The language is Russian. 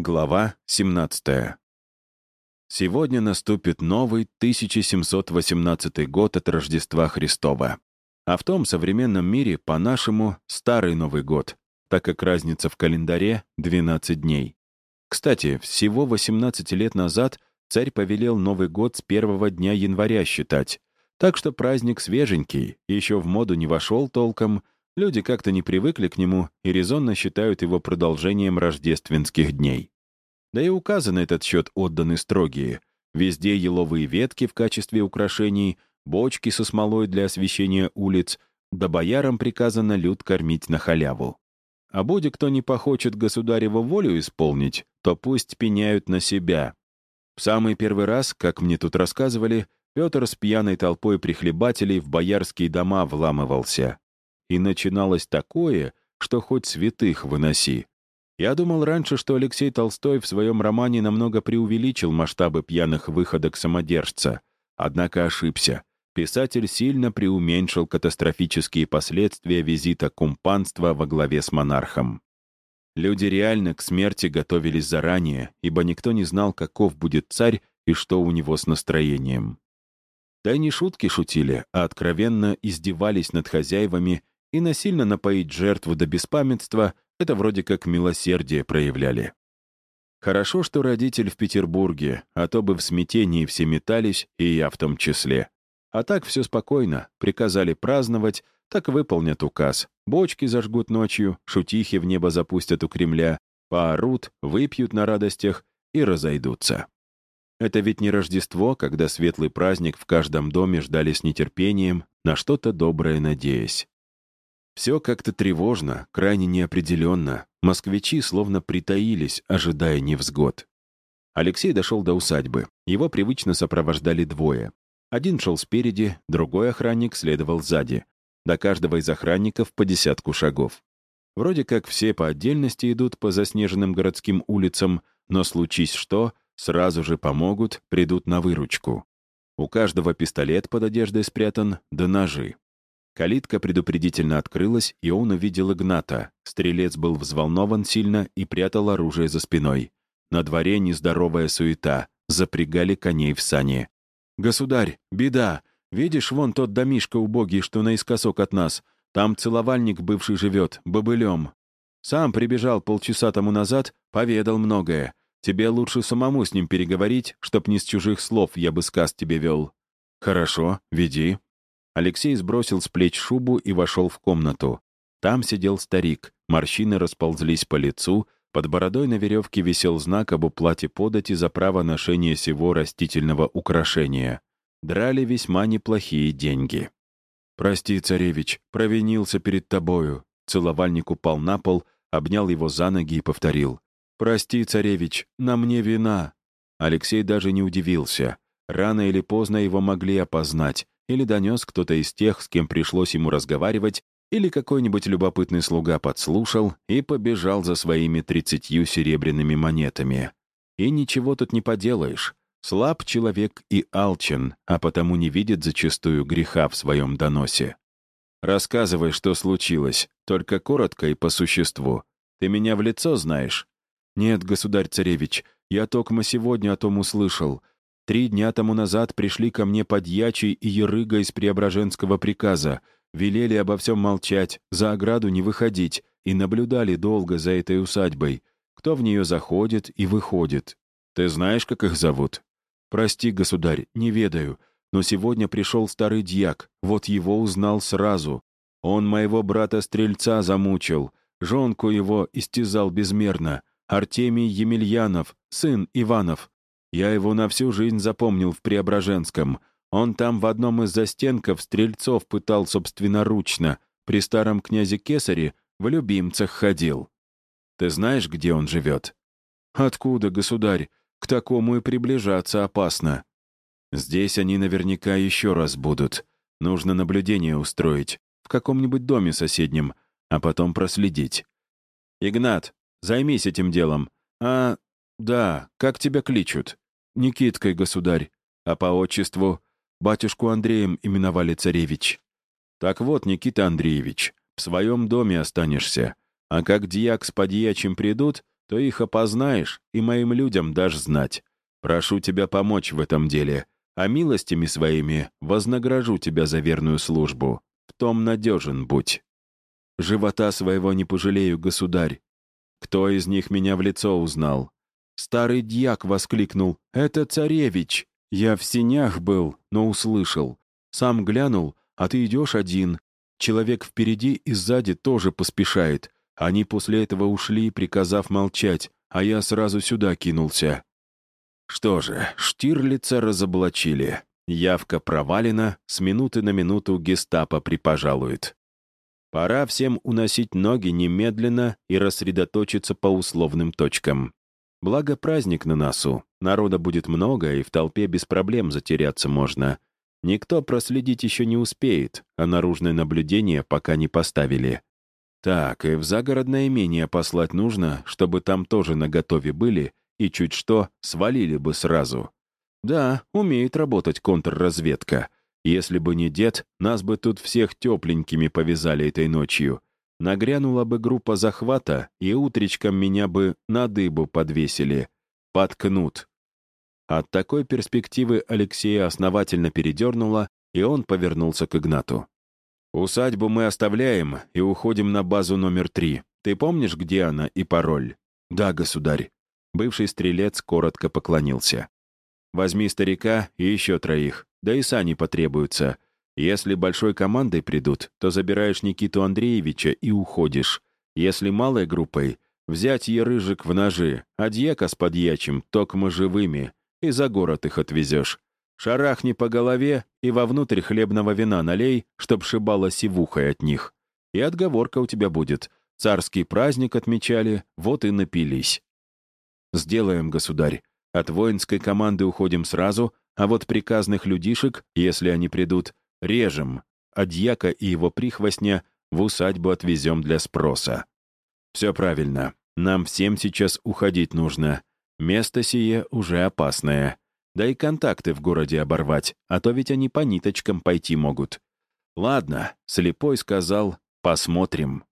Глава 17. Сегодня наступит новый 1718 год от Рождества Христова. А в том современном мире, по-нашему, Старый Новый год, так как разница в календаре — 12 дней. Кстати, всего 18 лет назад царь повелел Новый год с первого дня января считать, так что праздник свеженький, еще в моду не вошел толком — Люди как-то не привыкли к нему и резонно считают его продолжением рождественских дней. Да и указы на этот счет отданы строгие. Везде еловые ветки в качестве украшений, бочки со смолой для освещения улиц, да боярам приказано люд кормить на халяву. А будет кто не похочет государеву волю исполнить, то пусть пеняют на себя. В самый первый раз, как мне тут рассказывали, Петр с пьяной толпой прихлебателей в боярские дома вламывался и начиналось такое, что хоть святых выноси. Я думал раньше, что Алексей Толстой в своем романе намного преувеличил масштабы пьяных выходок самодержца. Однако ошибся. Писатель сильно преуменьшил катастрофические последствия визита кумпанства во главе с монархом. Люди реально к смерти готовились заранее, ибо никто не знал, каков будет царь и что у него с настроением. Да и не шутки шутили, а откровенно издевались над хозяевами и насильно напоить жертву до беспамятства — это вроде как милосердие проявляли. Хорошо, что родитель в Петербурге, а то бы в смятении все метались, и я в том числе. А так все спокойно, приказали праздновать, так выполнят указ. Бочки зажгут ночью, шутихи в небо запустят у Кремля, поорут, выпьют на радостях и разойдутся. Это ведь не Рождество, когда светлый праздник в каждом доме ждали с нетерпением, на что-то доброе надеясь. Все как-то тревожно, крайне неопределенно. Москвичи словно притаились, ожидая невзгод. Алексей дошел до усадьбы. Его привычно сопровождали двое. Один шел спереди, другой охранник следовал сзади. До каждого из охранников по десятку шагов. Вроде как все по отдельности идут по заснеженным городским улицам, но случись что, сразу же помогут, придут на выручку. У каждого пистолет под одеждой спрятан, да ножи. Калитка предупредительно открылась, и он увидел Игната. Стрелец был взволнован сильно и прятал оружие за спиной. На дворе нездоровая суета. Запрягали коней в сани. «Государь, беда! Видишь, вон тот домишко убогий, что наискосок от нас. Там целовальник бывший живет, бобылем. Сам прибежал полчаса тому назад, поведал многое. Тебе лучше самому с ним переговорить, чтоб не с чужих слов я бы сказ тебе вел». «Хорошо, веди», Алексей сбросил с плеч шубу и вошел в комнату. Там сидел старик, морщины расползлись по лицу, под бородой на веревке висел знак об уплате подати за право ношения сего растительного украшения. Драли весьма неплохие деньги. «Прости, царевич, провинился перед тобою». Целовальник упал на пол, обнял его за ноги и повторил. «Прости, царевич, на мне вина». Алексей даже не удивился. Рано или поздно его могли опознать или донес кто-то из тех, с кем пришлось ему разговаривать, или какой-нибудь любопытный слуга подслушал и побежал за своими тридцатью серебряными монетами. И ничего тут не поделаешь. Слаб человек и алчен, а потому не видит зачастую греха в своем доносе. Рассказывай, что случилось, только коротко и по существу. Ты меня в лицо знаешь? Нет, государь-царевич, я токмо сегодня о том услышал. Три дня тому назад пришли ко мне подьячий и ерыга из Преображенского приказа, велели обо всем молчать, за ограду не выходить, и наблюдали долго за этой усадьбой, кто в нее заходит и выходит. Ты знаешь, как их зовут? Прости, государь, не ведаю, но сегодня пришел старый дьяк, вот его узнал сразу. Он моего брата-стрельца замучил, жонку его истязал безмерно, Артемий Емельянов, сын Иванов. Я его на всю жизнь запомнил в Преображенском. Он там в одном из застенков стрельцов пытал собственноручно. При старом князе Кесаре в любимцах ходил. Ты знаешь, где он живет? Откуда, государь? К такому и приближаться опасно. Здесь они наверняка еще раз будут. Нужно наблюдение устроить. В каком-нибудь доме соседнем, а потом проследить. Игнат, займись этим делом. А «Да, как тебя кличут?» «Никиткой, государь. А по отчеству?» «Батюшку Андреем именовали царевич». «Так вот, Никита Андреевич, в своем доме останешься. А как дьяк с подьячим придут, то их опознаешь и моим людям дашь знать. Прошу тебя помочь в этом деле, а милостями своими вознагражу тебя за верную службу. В том надежен будь. Живота своего не пожалею, государь. Кто из них меня в лицо узнал? Старый дьяк воскликнул «Это царевич!» Я в синях был, но услышал. Сам глянул, а ты идешь один. Человек впереди и сзади тоже поспешает. Они после этого ушли, приказав молчать, а я сразу сюда кинулся. Что же, Штирлица разоблачили. Явка провалена, с минуты на минуту гестапо припожалует. Пора всем уносить ноги немедленно и рассредоточиться по условным точкам. Благо праздник на носу, народа будет много, и в толпе без проблем затеряться можно. Никто проследить еще не успеет, а наружное наблюдение пока не поставили. Так, и в загородное имение послать нужно, чтобы там тоже наготове были и чуть что свалили бы сразу. Да, умеет работать контрразведка. Если бы не дед, нас бы тут всех тепленькими повязали этой ночью. Нагрянула бы группа захвата, и утречком меня бы на дыбу подвесили. Подкнут. От такой перспективы Алексея основательно передернуло, и он повернулся к Игнату. «Усадьбу мы оставляем и уходим на базу номер три. Ты помнишь, где она и пароль?» «Да, государь». Бывший стрелец коротко поклонился. «Возьми старика и еще троих, да и сани потребуются. Если большой командой придут, то забираешь Никиту Андреевича и уходишь. Если малой группой, взять ерыжик в ножи, а дьяка с подьячим, токмо живыми, и за город их отвезешь. Шарахни по голове и вовнутрь хлебного вина налей, чтоб шибало сивухой от них. И отговорка у тебя будет. Царский праздник отмечали, вот и напились. Сделаем, государь. От воинской команды уходим сразу, а вот приказных людишек, если они придут, режем, а дьяка и его прихвостня в усадьбу отвезем для спроса. Все правильно. Нам всем сейчас уходить нужно. Место сие уже опасное. Да и контакты в городе оборвать, а то ведь они по ниточкам пойти могут. Ладно, слепой сказал, посмотрим.